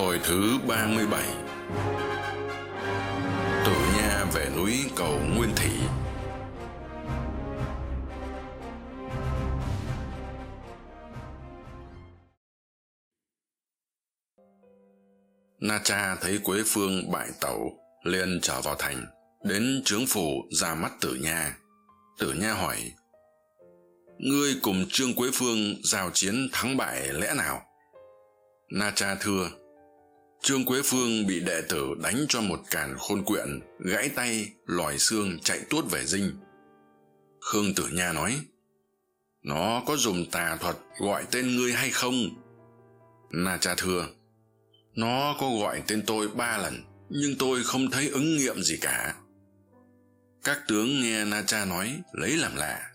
Hồi thứ 37 Tử Nha về núi cầu Nguyên Thị Na Cha thấy Quế Phương bại tẩu, liền trở vào thành, đến trướng phủ ra mắt Tử Nha. Tử Nha hỏi, Ngươi cùng Trương Quế Phương giao chiến thắng bại lẽ nào? Na Cha thưa, Trương Quế Phương bị đệ tử đánh cho một càn khôn quyện, gãy tay, lòi xương chạy tuốt về dinh. Khương Tử Nha nói, Nó có dùng tà thuật gọi tên ngươi hay không? Na Cha thưa, Nó có gọi tên tôi ba lần, nhưng tôi không thấy ứng nghiệm gì cả. Các tướng nghe Na Cha nói, lấy làm lạ.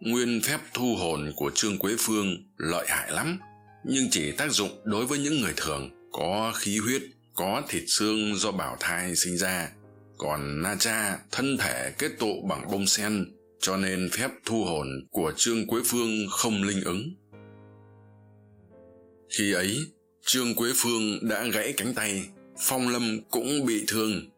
Nguyên phép thu hồn của Trương Quế Phương lợi hại lắm, nhưng chỉ tác dụng đối với những người thường có khí huyết, có thịt xương do bảo thai sinh ra. Còn na cha, thân thể kết tụ bằng bông sen, cho nên phép thu hồn của trương quế phương không linh ứng. Khi ấy, trương quế phương đã gãy cánh tay, phong lâm cũng bị thương.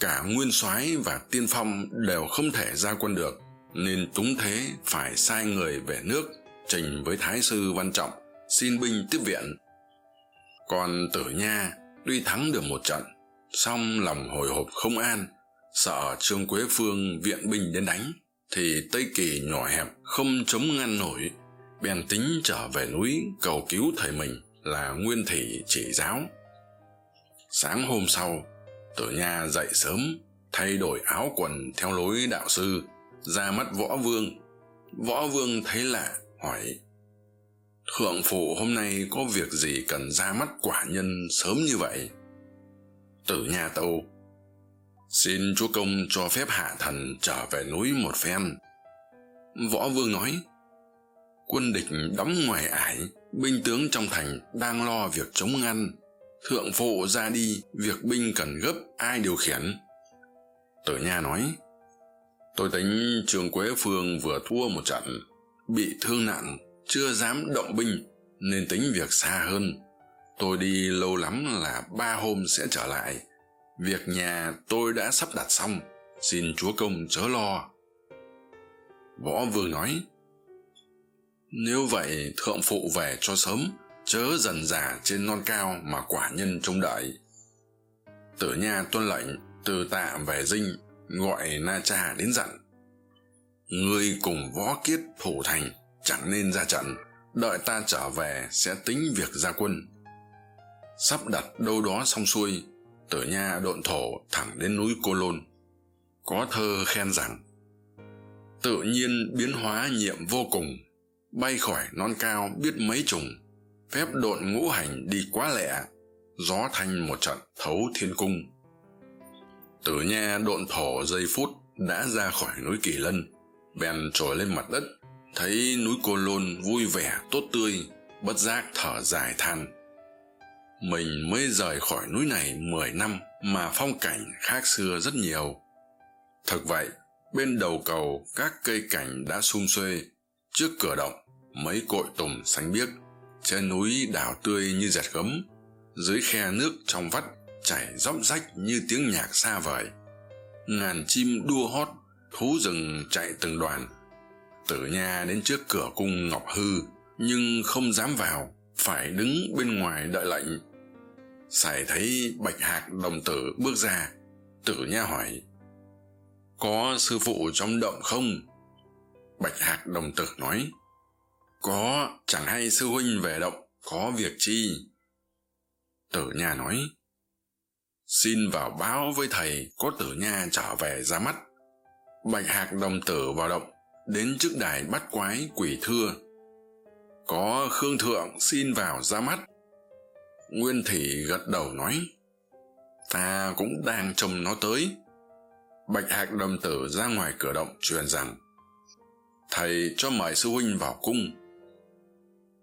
Cả nguyên soái và tiên phong đều không thể ra quân được, nên túng thế phải sai người về nước, trình với thái sư văn trọng, xin binh tiếp viện còn tử nha, tuy thắng được một trận, song lòng hồi hộp không an. Sợ trương quế phương viện binh đến đánh, thì tây kỳ nhỏ hẹp không chống ngăn nổi. Bèn tính trở về núi cầu cứu thầy mình là nguyên thị chỉ giáo. Sáng hôm sau, tử nha dậy sớm, thay đổi áo quần theo lối đạo sư, ra mắt võ vương. Võ vương thấy lạ, hỏi thượng phụ, hôm nay có việc gì cần ra mắt quả nhân sớm như vậy? Tử nha tâu xin chúa công cho phép hạ thần trở về núi một phen. Võ vương nói, quân địch đóng ngoài ải, binh tướng trong thành đang lo việc chống ngăn. Thượng phụ ra đi, việc binh cần gấp, ai điều khiển? Tử nha nói, tôi tính trường quế phương vừa thua một trận, bị thương nặng chưa dám động binh nên tính việc xa hơn. Tôi đi lâu lắm là ba hôm sẽ trở lại. Việc nhà tôi đã sắp đặt xong. Xin chúa công chớ lo. Võ vương nói, nếu vậy, thượng phụ về cho sớm, chớ dần dà trên non cao mà quả nhân trông đợi. Tử nha tuân lệnh, từ tạ về dinh, gọi na cha đến dặn ngươi cùng võ kiết thủ thành chẳng nên ra trận, đợi ta trở về sẽ tính việc ra quân. Sắp đặt đâu đó xong xuôi, tử nha độn thổ thẳng đến núi cô lôn. Có thơ khen rằng, tự nhiên biến hóa nhiệm vô cùng, bay khỏi non cao biết mấy trùng, phép độn ngũ hành đi quá lẹ, gió thanh một trận thấu thiên cung. Tử nha độn thổ giây phút đã ra khỏi núi kỳ lân, bèn trồi lên mặt đất thấy núi cô lôn vui vẻ, tốt tươi, bất giác thở dài than. Mình mới rời khỏi núi này mười năm mà phong cảnh khác xưa rất nhiều. Thực vậy, bên đầu cầu các cây cảnh đã sum xuê. Trước cửa động, mấy cội tùng xanh biếc, trên núi đào tươi như dẹt gấm. Dưới khe nước trong vắt chảy róc rách như tiếng nhạc xa vời. Ngàn chim đua hót, thú rừng chạy từng đoàn tử nha đến trước cửa cung ngọc hư, nhưng không dám vào, phải đứng bên ngoài đợi lệnh. Sài thấy bạch hạc đồng tử bước ra, tử nha hỏi, có sư phụ trong động không? Bạch hạc đồng tử nói, có, chẳng hay sư huynh về động, có việc chi? Tử nha nói, xin vào báo với thầy, có tử nha trở về ra mắt. Bạch hạc đồng tử vào động đến trước đài bắt quái quỷ thưa. Có khương thượng xin vào ra mắt. Nguyên thủy gật đầu nói, ta cũng đang trông nó tới. Bạch hạc đồng tử ra ngoài cửa động truyền rằng, thầy cho mời sư huynh vào cung.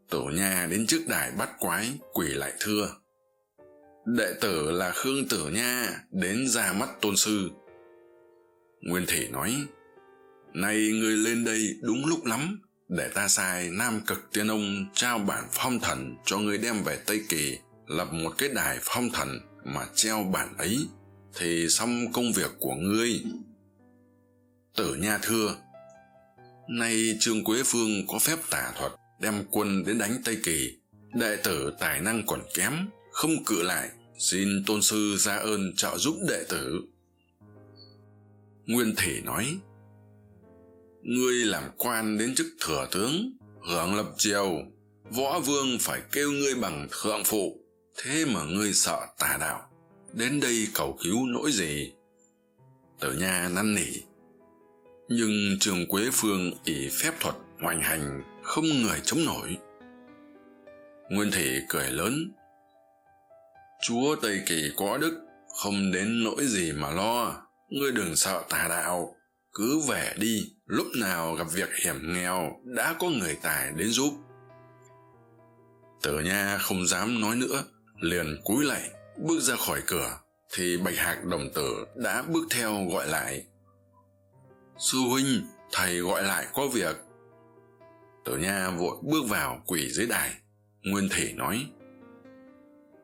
Tổ nha đến trước đài bắt quái quỳ lại thưa, đệ tử là khương tử nha đến ra mắt tôn sư. Nguyên thủy nói nay ngươi lên đây đúng lúc lắm, để ta sai nam cực tiên ông trao bản phong thần cho ngươi đem về tây kỳ, lập một cái đài phong thần mà treo bản ấy. Thì xong công việc của ngươi. Tử nha thưa, nay trương quế phương có phép tả thuật đem quân đến đánh tây kỳ. Đệ tử tài năng còn kém, không cự lại. Xin tôn sư ra ơn trợ giúp đệ tử. Nguyên thể nói ngươi làm quan đến chức thừa tướng, hưởng lập triều, võ vương phải kêu ngươi bằng thượng phụ, thế mà ngươi sợ tà đạo. Đến đây cầu cứu nỗi gì? Tử nha năn nỉ. Nhưng trường quế phương ỷ phép thuật hoành hành không người chống nổi. Nguyên thị cười lớn. Chúa tây kỳ có đức, không đến nỗi gì mà lo. Ngươi đừng sợ tà đạo, cứ về đi lúc nào gặp việc hiểm nghèo, đã có người tài đến giúp. Tử nha, không dám nói nữa. Liền cúi lạy bước ra khỏi cửa, thì bạch hạc đồng tử đã bước theo gọi lại. Sư huynh, thầy gọi lại có việc. Tử nha, vội bước vào quỳ dưới đài. Nguyên thể nói,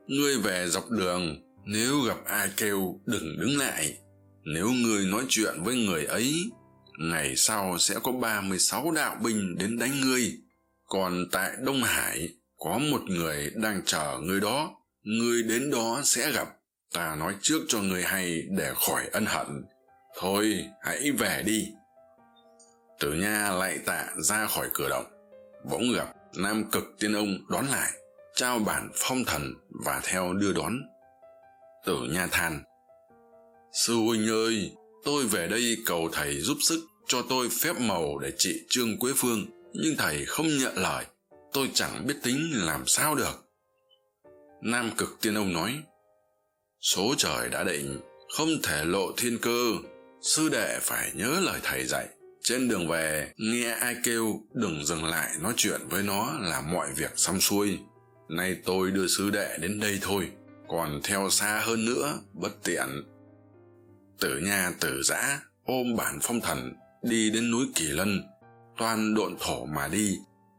ngươi về dọc đường, nếu gặp ai kêu, đừng đứng lại. Nếu ngươi nói chuyện với người ấy ngày sau sẽ có ba mươi sáu đạo binh đến đánh ngươi. Còn tại đông hải, có một người đang chờ ngươi đó. Ngươi đến đó sẽ gặp. Ta nói trước cho ngươi hay để khỏi ân hận. Thôi, hãy về đi. Tử nha lạy tạ ra khỏi cửa động. Bỗng gặp nam cực tiên ông đón lại, trao bản phong thần và theo đưa đón. Tử nha than, sư huynh ơi, tôi về đây cầu thầy giúp sức cho tôi phép màu để trị trương quế phương, nhưng thầy không nhận lời. Tôi chẳng biết tính làm sao được. Nam cực tiên ông nói, số trời đã định, không thể lộ thiên cơ. Sư đệ phải nhớ lời thầy dạy, trên đường về, nghe ai kêu, đừng dừng lại nói chuyện với nó là mọi việc xong xuôi. Nay tôi đưa sư đệ đến đây thôi, còn theo xa hơn nữa, bất tiện. Tử nha tử giã ôm bản phong thần đi đến núi kỳ lân, toan độn thổ mà đi,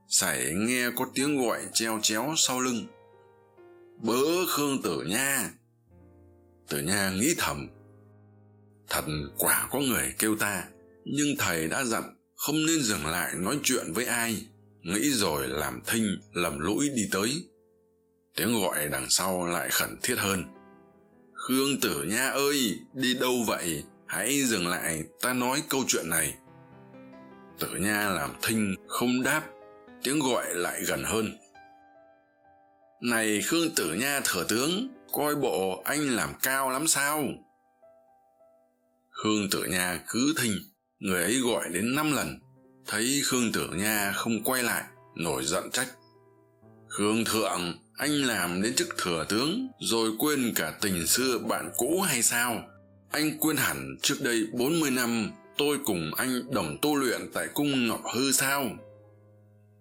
sảy nghe có tiếng gọi treo chéo sau lưng. Bớ khương tử nha. Tử nha nghĩ thầm, thật quả có người kêu ta, nhưng thầy đã dặn không nên dừng lại nói chuyện với ai, nghĩ rồi làm thinh, lầm lũi đi tới. Tiếng gọi đằng sau lại khẩn thiết hơn, khương tử nha ơi, đi đâu vậy? Hãy dừng lại, ta nói câu chuyện này. Tử nha làm thinh không đáp, tiếng gọi lại gần hơn. Này khương tử nha thừa tướng, coi bộ anh làm cao lắm sao? Khương tử nha cứ thinh, người ấy gọi đến năm lần. Thấy khương tử nha không quay lại, nổi giận trách. Khương thượng, anh làm đến chức thừa tướng, rồi quên cả tình xưa bạn cũ hay sao? Anh quên hẳn trước đây bốn mươi năm tôi cùng anh đồng tu luyện tại cung ngọc hư sao?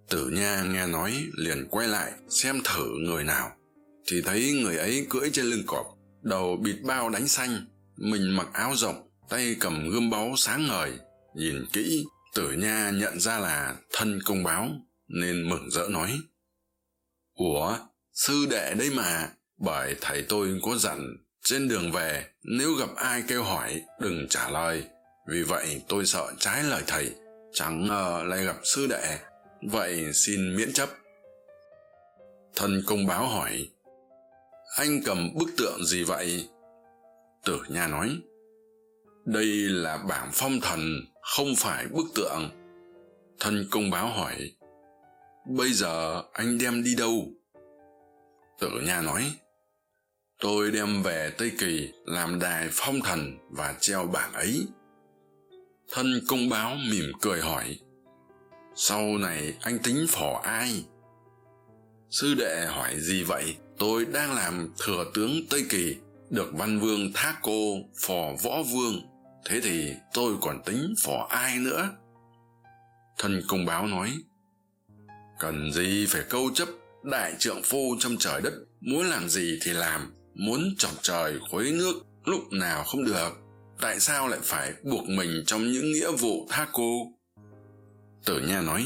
Tử nha nghe nói liền quay lại xem thử người nào, thì thấy người ấy cưỡi trên lưng cọp, đầu bịt bao đánh xanh, mình mặc áo rộng, tay cầm gươm báu sáng ngời. Nhìn kỹ, tử nha nhận ra là thân công báo, nên mừng rỡ nói, ủa, sư đệ đấy mà, bởi thầy tôi có dặn trên đường về, nếu gặp ai kêu hỏi, đừng trả lời. Vì vậy, tôi sợ trái lời thầy, chẳng ngờ lại gặp sư đệ. Vậy xin miễn chấp. Thân công báo hỏi, anh cầm bức tượng gì vậy? Tử nha nói, đây là bảng phong thần, không phải bức tượng. Thân công báo hỏi, bây giờ anh đem đi đâu? Tử nha nói tôi đem về tây kỳ làm đài phong thần và treo bảng ấy. Thân công báo mỉm cười hỏi, sau này anh tính phò ai? Sư đệ hỏi, gì vậy? Tôi đang làm thừa tướng tây kỳ, được văn vương thác cô phò võ vương. Thế thì tôi còn tính phò ai nữa? Thân công báo nói, cần gì phải câu chấp đại trượng phu trong trời đất? Muốn làm gì thì làm muốn chọc trời khuấy nước lúc nào không được, tại sao lại phải buộc mình trong những nghĩa vụ tha cô? Tử nha nói,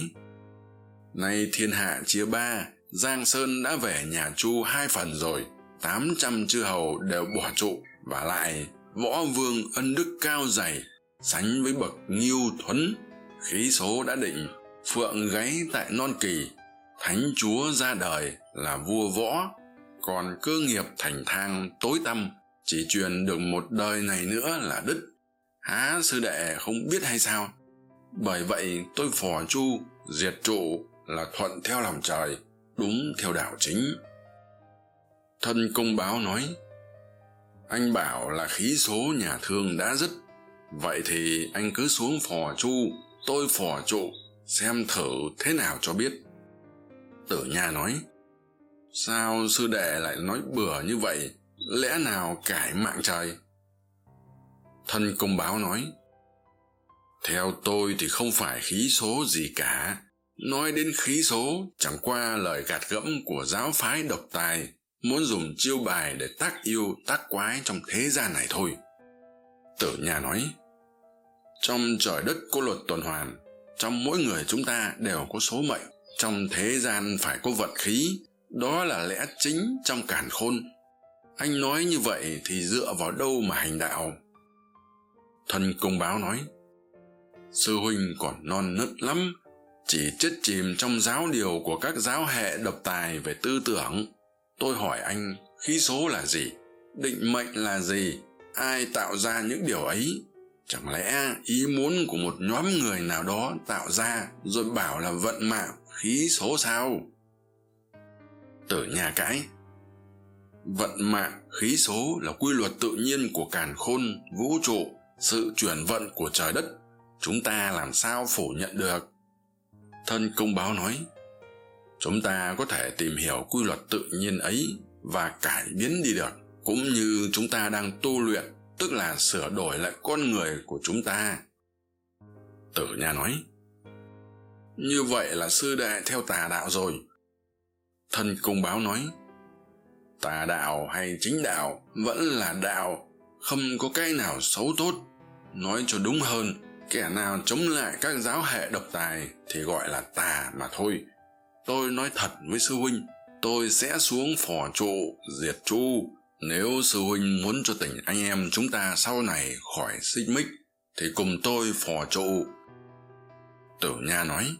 nay thiên hạ chia ba, giang sơn đã về nhà chu hai phần rồi, tám trăm chư hầu đều bỏ trụ, và lại võ vương ân đức cao dày, sánh với bậc nghiêu thuấn, khí số đã định, phượng gáy tại non kỳ, thánh chúa ra đời là vua võ còn cơ nghiệp thành thang tối tăm, chỉ truyền được một đời này nữa là đứt. Há sư đệ không biết hay sao? Bởi vậy tôi phò chu, diệt trụ là thuận theo lòng trời, đúng theo đạo chính. Thân công báo nói, anh bảo là khí số nhà thương đã dứt, vậy thì anh cứ xuống phò chu, tôi phò trụ, xem thử thế nào cho biết. Tử nha nói sao sư đệ lại nói bừa như vậy? Lẽ nào cải mạng trời? Thân công báo nói, theo tôi thì không phải khí số gì cả. Nói đến khí số, chẳng qua lời gạt gẫm của giáo phái độc tài, muốn dùng chiêu bài để tác yêu, tác quái trong thế gian này thôi. Tử nhà nói, trong trời đất có luật tuần hoàn, trong mỗi người chúng ta đều có số mệnh, trong thế gian phải có vận khí đó là lẽ chính trong cản khôn. Anh nói như vậy thì dựa vào đâu mà hành đạo? Thân công báo nói, sư huynh còn non nớt lắm, chỉ chết chìm trong giáo điều của các giáo hệ độc tài về tư tưởng. Tôi hỏi anh, khí số là gì? Định mệnh là gì? Ai tạo ra những điều ấy? Chẳng lẽ ý muốn của một nhóm người nào đó tạo ra rồi bảo là vận mạng khí số sao? Tử nhà cãi vận mạng khí số là quy luật tự nhiên của càn khôn, vũ trụ, sự chuyển vận của trời đất. Chúng ta làm sao phủ nhận được? Thân công báo nói, chúng ta có thể tìm hiểu quy luật tự nhiên ấy và cải biến đi được, cũng như chúng ta đang tu luyện, tức là sửa đổi lại con người của chúng ta. Tử nha nói, như vậy là sư đệ theo tà đạo rồi thân công báo nói tà đạo hay chính đạo vẫn là đạo, không có cái nào xấu tốt. Nói cho đúng hơn, kẻ nào chống lại các giáo hệ độc tài thì gọi là tà mà thôi. Tôi nói thật với sư huynh, tôi sẽ xuống phò trụ, diệt chu nếu sư huynh muốn cho tỉnh anh em chúng ta sau này khỏi xích mích, thì cùng tôi phò trụ. Tử nha nói,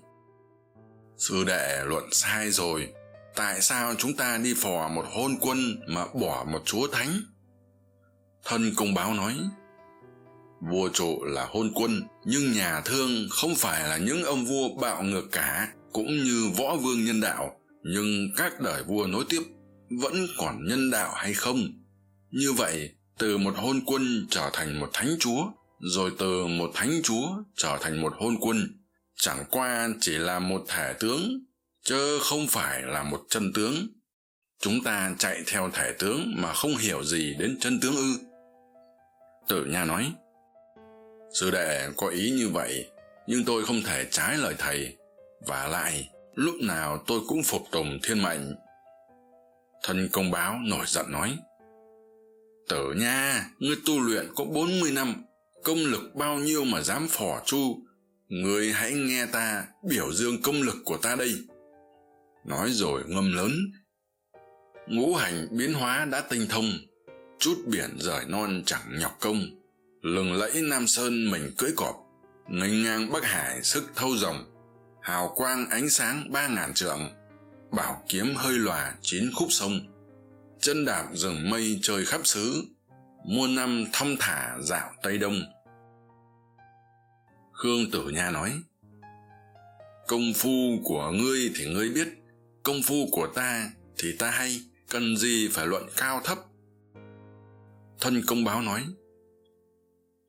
sư đệ, luận sai rồi tại sao chúng ta đi phò một hôn quân mà bỏ một chúa thánh? Thân công báo nói, vua trụ là hôn quân, nhưng nhà thương không phải là những ông vua bạo ngược cả, cũng như võ vương nhân đạo. Nhưng các đời vua nối tiếp, vẫn còn nhân đạo hay không? Như vậy, từ một hôn quân trở thành một thánh chúa, rồi từ một thánh chúa trở thành một hôn quân, chẳng qua chỉ là một thể tướng chớ không phải là một chân tướng. Chúng ta chạy theo thể tướng mà không hiểu gì đến chân tướng ư. Tử nha nói, sư đệ có ý như vậy, nhưng tôi không thể trái lời thầy. Và lại, lúc nào tôi cũng phục tùng thiên mệnh. Thân công báo nổi giận nói, tử nha, ngươi tu luyện có bốn mươi năm, công lực bao nhiêu mà dám phỏ chu ngươi hãy nghe ta biểu dương công lực của ta đây nói rồi ngâm lớn. Ngũ hành biến hóa đã tinh thông, chút biển rời non chẳng nhọc công. Lừng lẫy nam sơn mình cưỡi cọp, nghênh ngang bắc hải sức thâu rồng hào quang ánh sáng ba ngàn trượng, bảo kiếm hơi lòa chín khúc sông. Chân đạp rừng mây trời khắp xứ, muôn năm thong thả dạo tây đông. Khương tử nha nói, công phu của ngươi thì ngươi biết công phu của ta thì ta hay cần gì phải luận cao thấp. Thân công báo nói,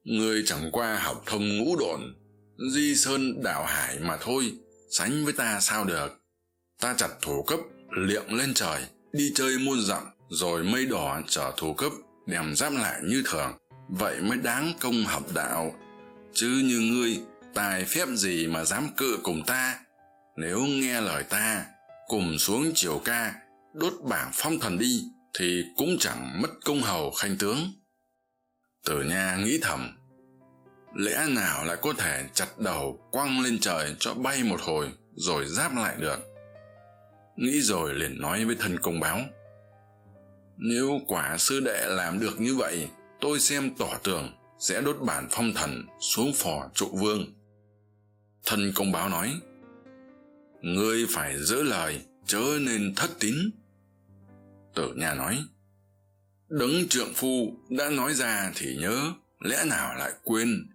ngươi chẳng qua học thông ngũ độn, di sơn đảo hải mà thôi, sánh với ta sao được? Ta chặt thủ cấp, liệng lên trời, đi chơi muôn dặm, rồi mây đỏ chở thủ cấp, đem giáp lại như thường, vậy mới đáng công học đạo. Chứ như ngươi, tài phép gì mà dám cự cùng ta? Nếu nghe lời ta cùng xuống triều ca, đốt bảng phong thần đi, thì cũng chẳng mất công hầu khanh tướng. Tử nha nghĩ thầm, lẽ nào lại có thể chặt đầu quăng lên trời cho bay một hồi rồi giáp lại được? Nghĩ rồi liền nói với thân công báo, nếu quả sư đệ làm được như vậy, tôi xem tỏ tường sẽ đốt bản phong thần xuống phò trụ vương. Thân công báo nói ngươi phải giữ lời, chớ nên thất tín. Tử nha nói đấng trượng phu đã nói ra thì nhớ, lẽ nào lại quên?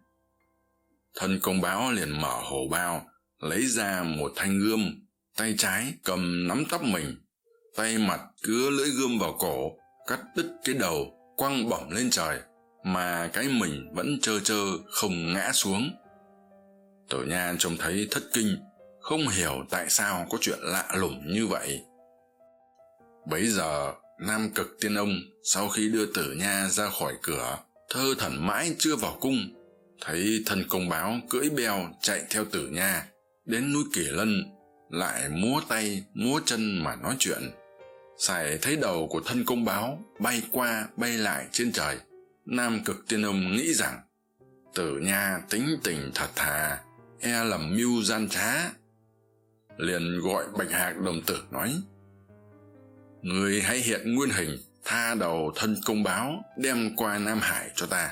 Thân công báo liền mở hổ bao, lấy ra một thanh gươm, tay trái cầm nắm tóc mình, tay mặt cứa lưỡi gươm vào cổ, cắt đứt cái đầu, quăng bổng lên trời, mà cái mình vẫn trơ trơ, không ngã xuống. Tử nha trông thấy thất kinh không hiểu tại sao có chuyện lạ lùng như vậy. Bấy giờ, nam cực tiên ông sau khi đưa tử nha ra khỏi cửa, thơ thẩn mãi chưa vào cung, thấy thân công báo cưỡi beo chạy theo tử nha đến núi kỷ lân, lại múa tay, múa chân mà nói chuyện. Sài thấy đầu của thân công báo bay qua, bay lại trên trời, nam cực tiên ông nghĩ rằng, tử nha tính tình thật thà e lầm mưu gian trá liền gọi bạch hạc đồng tử nói, người hãy hiện nguyên hình, tha đầu thân công báo, đem qua nam hải cho ta.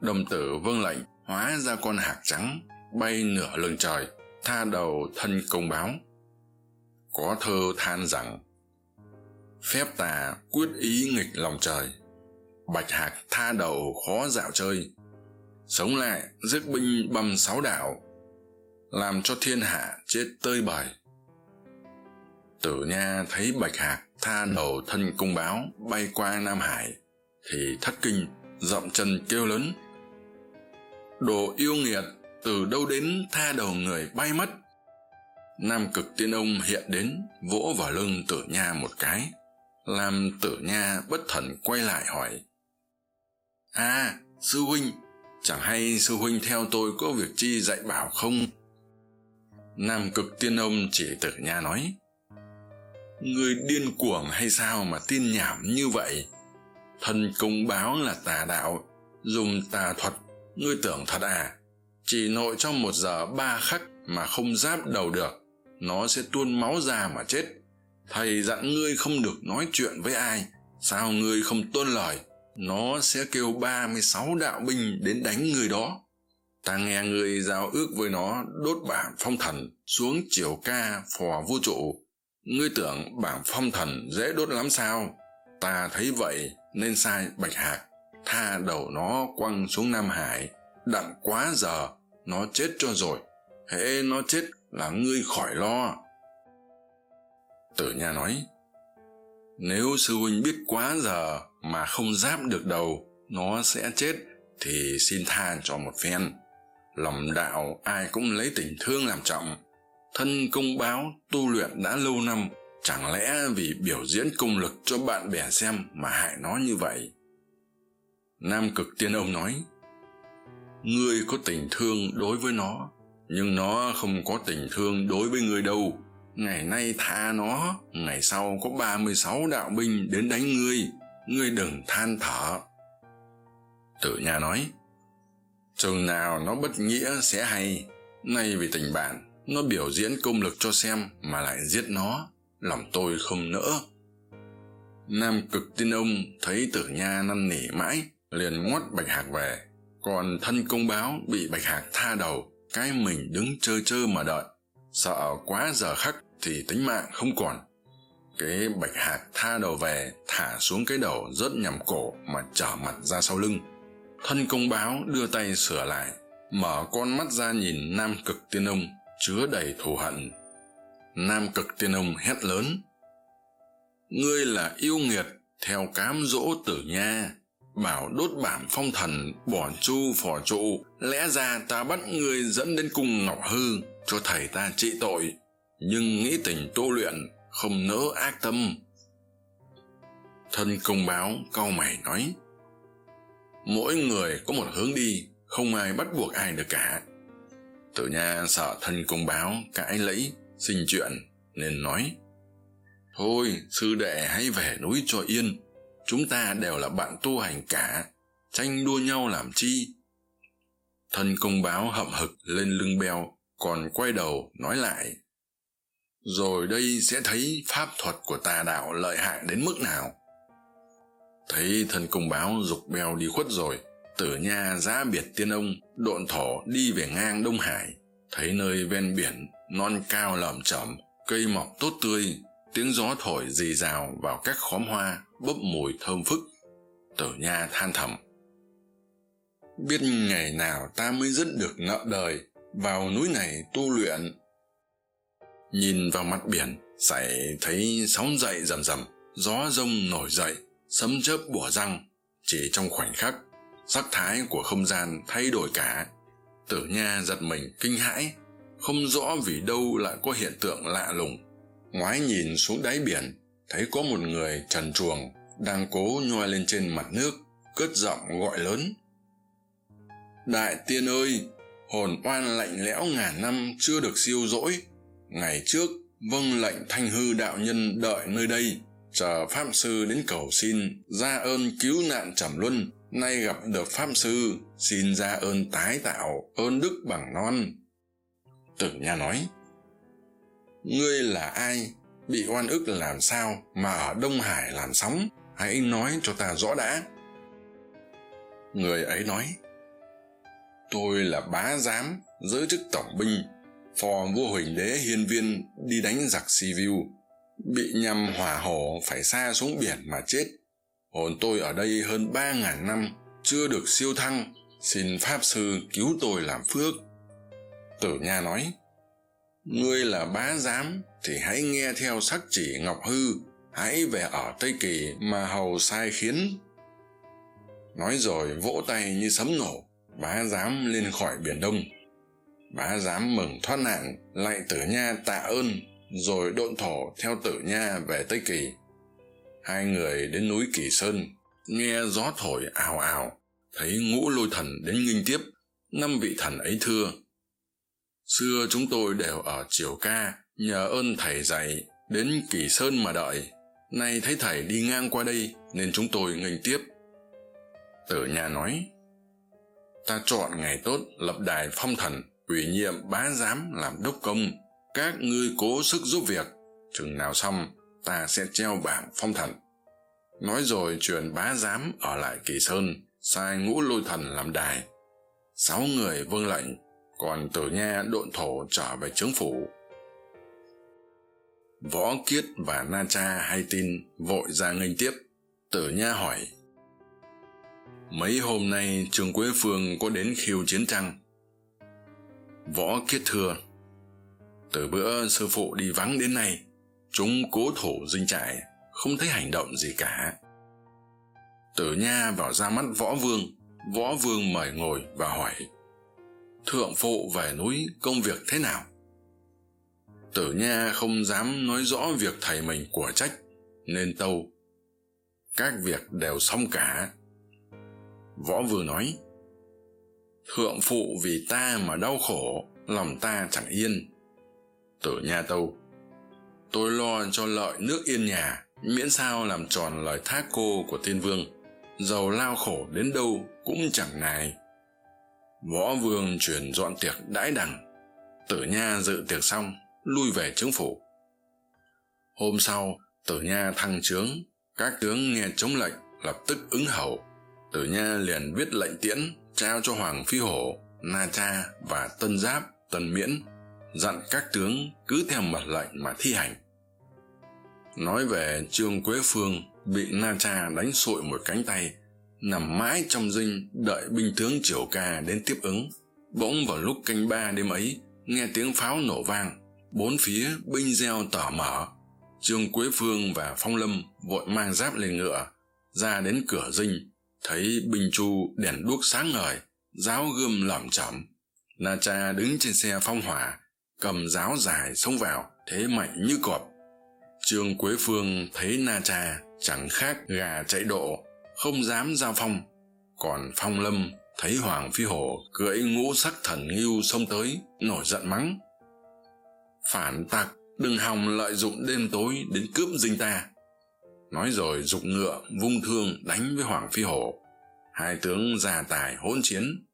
Đồng tử vâng lệnh, hóa ra con hạc trắng, bay nửa lưng trời, tha đầu thân công báo. Có thơ than rằng, phép tà quyết ý nghịch lòng trời, bạch hạc tha đầu khó dạo chơi, sống lại giết binh băm sáu đảo làm cho thiên hạ chết tơi bời. Tử nha thấy bạch hạc tha đầu thân cung báo bay qua nam hải, thì thất kinh dậm chân kêu lớn. Đồ yêu nghiệt, từ đâu đến tha đầu người bay mất? Nam cực tiên ông hiện đến, vỗ vào lưng tử nha một cái, làm tử nha bất thần quay lại hỏi. À sư huynh, chẳng hay sư huynh theo tôi có việc chi dạy bảo không? Nam cực tiên ông chỉ tử nha nói, người điên cuồng hay sao mà tin nhảm như vậy? Thần công báo là tà đạo, dùng tà thuật, ngươi tưởng thật à? Chỉ nội trong một giờ ba khắc mà không giáp đầu được, nó sẽ tuôn máu ra mà chết. Thầy dặn ngươi không được nói chuyện với ai, sao ngươi không tuân lời? Nó sẽ kêu ba mươi sáu đạo binh đến đánh người đó ta nghe ngươi giao ước với nó đốt bảng phong thần xuống triều ca phò vũ trụ. Ngươi tưởng bảng phong thần dễ đốt lắm sao? Ta thấy vậy nên sai bạch hạc, tha đầu nó quăng xuống nam hải. Đặng quá giờ, nó chết cho rồi. Hễ nó chết là ngươi khỏi lo. Tử nha nói, nếu sư huynh biết quá giờ mà không giáp được đầu, nó sẽ chết thì xin tha cho một phen lòng đạo ai cũng lấy tình thương làm trọng. Thân công báo, tu luyện đã lâu năm, chẳng lẽ vì biểu diễn công lực cho bạn bè xem mà hại nó như vậy? Nam cực tiên ông nói, ngươi có tình thương đối với nó, nhưng nó không có tình thương đối với ngươi đâu. Ngày nay tha nó, ngày sau có ba mươi sáu đạo binh đến đánh ngươi. Ngươi đừng than thở. Tử nha nói chừng nào nó bất nghĩa sẽ hay, nay vì tình bạn, nó biểu diễn công lực cho xem mà lại giết nó lòng tôi không nỡ. Nam cực tiên ông thấy tử nha năn nỉ mãi, liền ngoắt bạch hạc về. Còn thân công báo bị bạch hạc tha đầu, cái mình đứng trơ trơ mà đợi. Sợ quá giờ khắc thì tính mạng không còn. Cái bạch hạc tha đầu về, thả xuống cái đầu rớt nhằm cổ mà trở mặt ra sau lưng thân công báo đưa tay sửa lại, mở con mắt ra nhìn nam cực tiên ông, chứa đầy thù hận. Nam cực tiên ông hét lớn, ngươi là yêu nghiệt, theo cám dỗ tử nha, bảo đốt bản phong thần, bỏ chu phò trụ. Lẽ ra ta bắt ngươi dẫn đến cung ngọc hư, cho thầy ta trị tội. Nhưng nghĩ tình tu luyện, không nỡ ác tâm. Thân công báo cau mày nói mỗi người có một hướng đi, không ai bắt buộc ai được cả. Tử nha sợ thân công báo, cãi lẫy sinh chuyện, nên nói, thôi, sư đệ hãy về núi cho yên. Chúng ta đều là bạn tu hành cả, tranh đua nhau làm chi? Thân công báo hậm hực lên lưng beo, còn quay đầu nói lại, rồi đây sẽ thấy pháp thuật của tà đạo lợi hại đến mức nào? Thấy thần công báo dục bèo đi khuất rồi tử nha giã biệt tiên ông, độn thổ đi về ngang đông hải. Thấy nơi ven biển, non cao lởm chởm, cây mọc tốt tươi, tiếng gió thổi rì rào vào các khóm hoa, bốc mùi thơm phức. Tử nha than thầm, biết ngày nào ta mới dứt được nợ đời, vào núi này tu luyện. Nhìn vào mặt biển, sảy thấy sóng dậy rầm rầm, gió rông nổi dậy sấm chớp bủa răng, chỉ trong khoảnh khắc, sắc thái của không gian thay đổi cả. Tử nha giật mình kinh hãi, không rõ vì đâu lại có hiện tượng lạ lùng. Ngoái nhìn xuống đáy biển, thấy có một người trần truồng đang cố nhoi lên trên mặt nước, cất giọng gọi lớn. Đại tiên ơi, hồn oan lạnh lẽo ngàn năm chưa được siêu dỗi ngày trước vâng lệnh thanh hư đạo nhân đợi nơi đây chờ pháp sư đến cầu xin ra ơn cứu nạn trầm luân, nay gặp được pháp sư, xin ra ơn tái tạo ơn đức bằng non. Tử nha nói, ngươi là ai? Bị oan ức làm sao mà ở đông hải làm sóng? Hãy nói cho ta rõ đã. Người ấy nói, tôi là bá giám giữ chức tổng binh, phò vua huỳnh đế hiên viên đi đánh giặc si vu bị nhầm hỏa hổ phải xa xuống biển mà chết. Hồn tôi ở đây hơn ba ngàn năm, chưa được siêu thăng. Xin pháp sư cứu tôi làm phước. Tử nha nói, ngươi là bá giám thì hãy nghe theo sắc chỉ ngọc hư, hãy về ở tây kỳ mà hầu sai khiến. Nói rồi vỗ tay như sấm nổ, bá giám lên khỏi biển đông. Bá giám mừng thoát nạn, lại tử nha tạ ơn rồi độn thổ theo tử nha về tây kỳ. Hai người đến núi kỳ sơn, nghe gió thổi ào ào, thấy ngũ lôi thần đến nghinh tiếp, năm vị thần ấy thưa. Xưa chúng tôi đều ở triều ca, nhờ ơn thầy dạy đến kỳ sơn mà đợi. Nay thấy thầy đi ngang qua đây, nên chúng tôi nghênh tiếp. Tử nha nói, ta chọn ngày tốt lập đài phong thần, ủy nhiệm bá giám làm đốc công các ngươi cố sức giúp việc. Chừng nào xong, ta sẽ treo bảng phong thần. Nói rồi truyền bá giám ở lại kỳ sơn, sai ngũ lôi thần làm đài. Sáu người vâng lệnh, còn tử nha độn thổ trở về trướng phủ. Võ kiết và na cha hay tin, vội ra nghênh tiếp. Tử nha hỏi, mấy hôm nay trường quế phương có đến khiêu chiến trăng võ kiết thưa từ bữa sư phụ đi vắng đến nay, chúng cố thủ dinh trại, không thấy hành động gì cả. Tử nha vào ra mắt võ vương võ vương mời ngồi và hỏi, thượng phụ về núi công việc thế nào? Tử nha không dám nói rõ việc thầy mình của trách, nên tâu, các việc đều xong cả. Võ vương nói, thượng phụ vì ta mà đau khổ, lòng ta chẳng yên tử nha tâu tôi lo cho lợi nước yên nhà, miễn sao làm tròn lời thác cô của tiên vương. Dầu lao khổ đến đâu cũng chẳng nài. Võ vương truyền dọn tiệc đãi đằng. Tử nha dự tiệc xong, lui về trướng phủ. Hôm sau, tử nha thăng trướng, các tướng nghe chống lệnh, lập tức ứng hầu tử nha liền viết lệnh tiễn, trao cho hoàng phi hổ, na cha và tân giáp, tân miễn dặn các tướng cứ theo mật lệnh mà thi hành. Nói về trương quế phương bị na cha đánh sội một cánh tay, nằm mãi trong dinh đợi binh tướng triều ca đến tiếp ứng. Bỗng vào lúc canh ba đêm ấy, nghe tiếng pháo nổ vang, bốn phía binh gieo tở mở. Trương quế phương và phong lâm vội mang giáp lên ngựa, ra đến cửa dinh, thấy binh chu đèn đuốc sáng ngời, giáo gươm lởm chởm na cha đứng trên xe phong hỏa cầm giáo dài xông vào, thế mạnh như cọp. Trương quế phương thấy na cha chẳng khác gà chạy độ, không dám giao phong. Còn phong lâm thấy hoàng phi hổ cưỡi ngũ sắc thần ngưu xông tới, nổi giận mắng. Phản tặc đừng hòng lợi dụng đêm tối đến cướp dinh ta. Nói rồi g ngựa vung thương đánh với hoàng phi hổ. Hai tướng già tài hỗn chiến.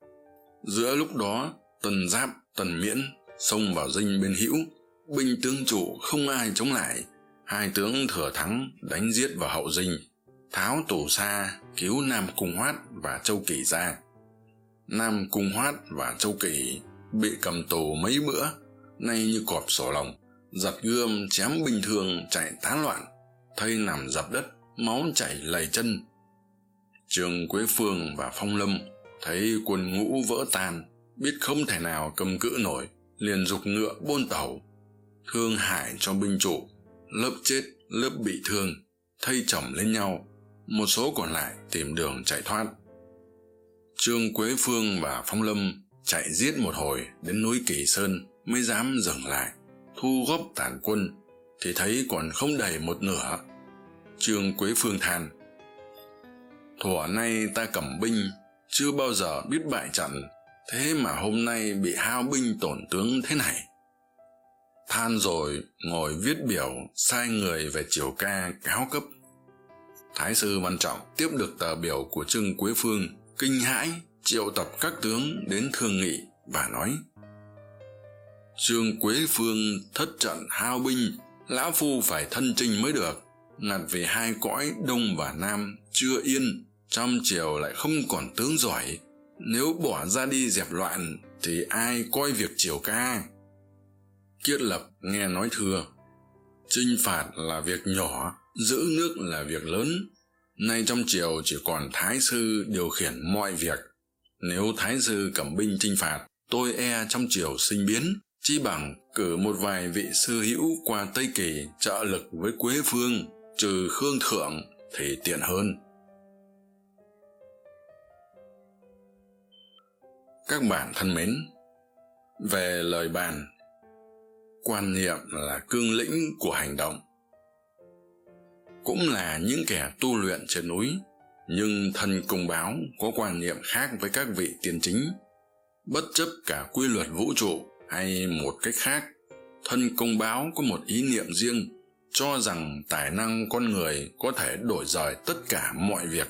Giữa lúc đó, tần giáp, tần miễn xông vào dinh bên hữu. Binh tướng trụ không ai chống lại. Hai tướng thừa thắng đánh giết vào hậu dinh. Tháo tù xa cứu nam cung hoát và châu kỳ ra. Nam cung hoát và châu kỳ bị cầm tù mấy bữa, nay như cọp sổ lòng. Giật gươm chém bình thường chạy tán loạn. Thây nằm dập đất, máu chảy lầy chân. Trương quế phương và phong lâm thấy quân ngũ vỡ tan, biết không thể nào cầm cự nổi liền dục ngựa bôn tàu, thương hại cho binh chủ, lớp chết, lớp bị thương, thây chồng lên nhau, một số còn lại tìm đường chạy thoát. Trương quế phương và phong lâm chạy giết một hồi đến núi kỳ sơn mới dám dừng lại, thu góp tàn quân, thì thấy còn không đầy một nửa. Trương quế phương than thuở nay ta cầm binh, chưa bao giờ biết bại trận thế mà hôm nay bị hao binh tổn tướng thế này. Than rồi ngồi viết biểu sai người về triều ca cáo cấp. Thái sư văn trọng tiếp được tờ biểu của trương quế phương, kinh hãi triệu tập các tướng đến thương nghị và nói, trương quế phương thất trận hao binh, lão phu phải thân chinh mới được. Ngặt vì hai cõi đông và nam chưa yên trong triều lại không còn tướng giỏi nếu bỏ ra đi dẹp loạn thì ai coi việc triều ca? Kiết lập nghe nói thưa chinh phạt là việc nhỏ, giữ nước là việc lớn. Nay trong triều chỉ còn thái sư điều khiển mọi việc. Nếu thái sư cầm binh chinh phạt, tôi e trong triều sinh biến, chi bằng cử một vài vị sư hữu qua tây kỳ trợ lực với quế phương, trừ khương thượng thì tiện hơn. Các bạn thân mến. Về lời bàn, quan niệm là cương lĩnh của hành động. Cũng là những kẻ tu luyện trên núi, nhưng thân công báo có quan niệm khác với các vị tiên chính. Bất chấp cả quy luật vũ trụ hay một cách khác thân công báo có một ý niệm riêng, cho rằng tài năng con người có thể đổi rời tất cả mọi việc.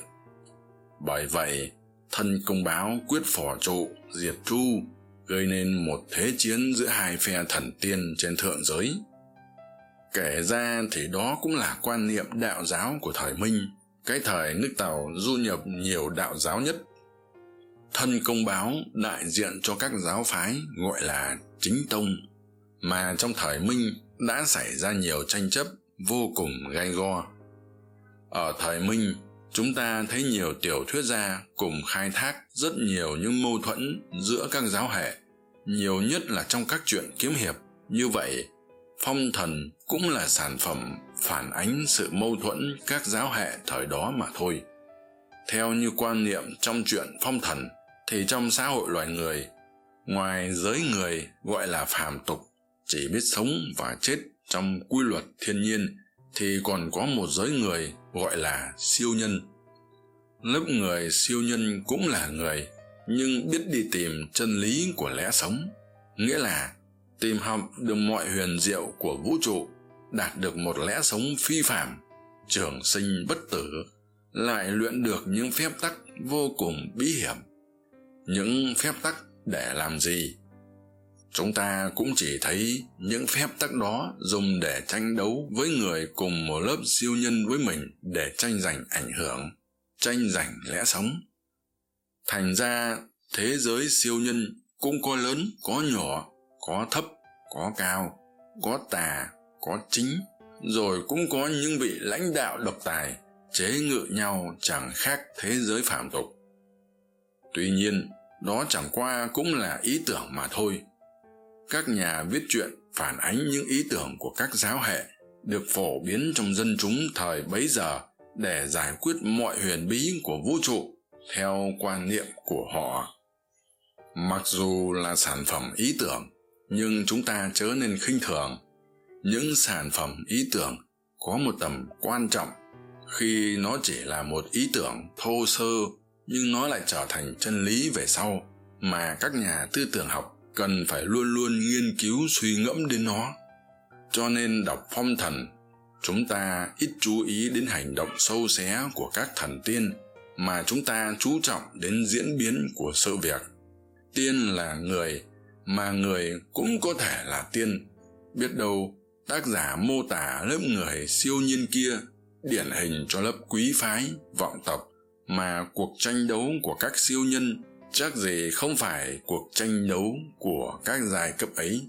Bởi vậy thân công báo quyết phò trụ, diệt chu gây nên một thế chiến giữa hai phe thần tiên trên thượng giới. Kể ra thì đó cũng là quan niệm đạo giáo của thời minh, cái thời nước tàu du nhập nhiều đạo giáo nhất. Thân công báo đại diện cho các giáo phái gọi là chính tông, mà trong thời minh đã xảy ra nhiều tranh chấp vô cùng gay go. Ở thời minh chúng ta thấy nhiều tiểu thuyết gia cùng khai thác rất nhiều những mâu thuẫn giữa các giáo hệ, nhiều nhất là trong các chuyện kiếm hiệp. Như vậy, phong thần cũng là sản phẩm phản ánh sự mâu thuẫn các giáo hệ thời đó mà thôi. Theo như quan niệm trong chuyện phong thần, thì trong xã hội loài người, ngoài giới người gọi là phàm tục, chỉ biết sống và chết trong quy luật thiên nhiên, thì còn có một giới người gọi là siêu nhân. Lớp người siêu nhân cũng là người, nhưng biết đi tìm chân lý của lẽ sống. Nghĩa là tìm học được mọi huyền diệu của vũ trụ, đạt được một lẽ sống phi phạm trường sinh bất tử, lại luyện được những phép tắc vô cùng bí hiểm. Những phép tắc để làm gì? Chúng ta cũng chỉ thấy những phép tắc đó dùng để tranh đấu với người cùng một lớp siêu nhân với mình để tranh giành ảnh hưởng, tranh giành lẽ sống. Thành ra, thế giới siêu nhân cũng có lớn, có nhỏ, có thấp, có cao, có tà, có chính, rồi cũng có những vị lãnh đạo độc tài chế ngự nhau chẳng khác thế giới phạm tục. Tuy nhiên, đó chẳng qua cũng là ý tưởng mà thôi các nhà viết truyện phản ánh những ý tưởng của các giáo hệ được phổ biến trong dân chúng thời bấy giờ để giải quyết mọi huyền bí của vũ trụ theo quan niệm của họ. Mặc dù là sản phẩm ý tưởng, nhưng chúng ta chớ nên khinh thường. Những sản phẩm ý tưởng có một tầm quan trọng. Khi nó chỉ là một ý tưởng thô sơ, nhưng nó lại trở thành chân lý về sau mà các nhà tư tưởng học cần phải luôn luôn nghiên cứu suy ngẫm đến nó. Cho nên đọc phong thần, chúng ta ít chú ý đến hành động sâu xé của các thần tiên mà chúng ta chú trọng đến diễn biến của sự việc. Tiên là người mà người cũng có thể là tiên. Biết đâu, tác giả mô tả lớp người siêu nhiên kia, điển hình cho lớp quý phái, vọng tộc mà cuộc tranh đấu của các siêu nhân chắc gì không phải cuộc tranh đấu của các giai cấp ấy.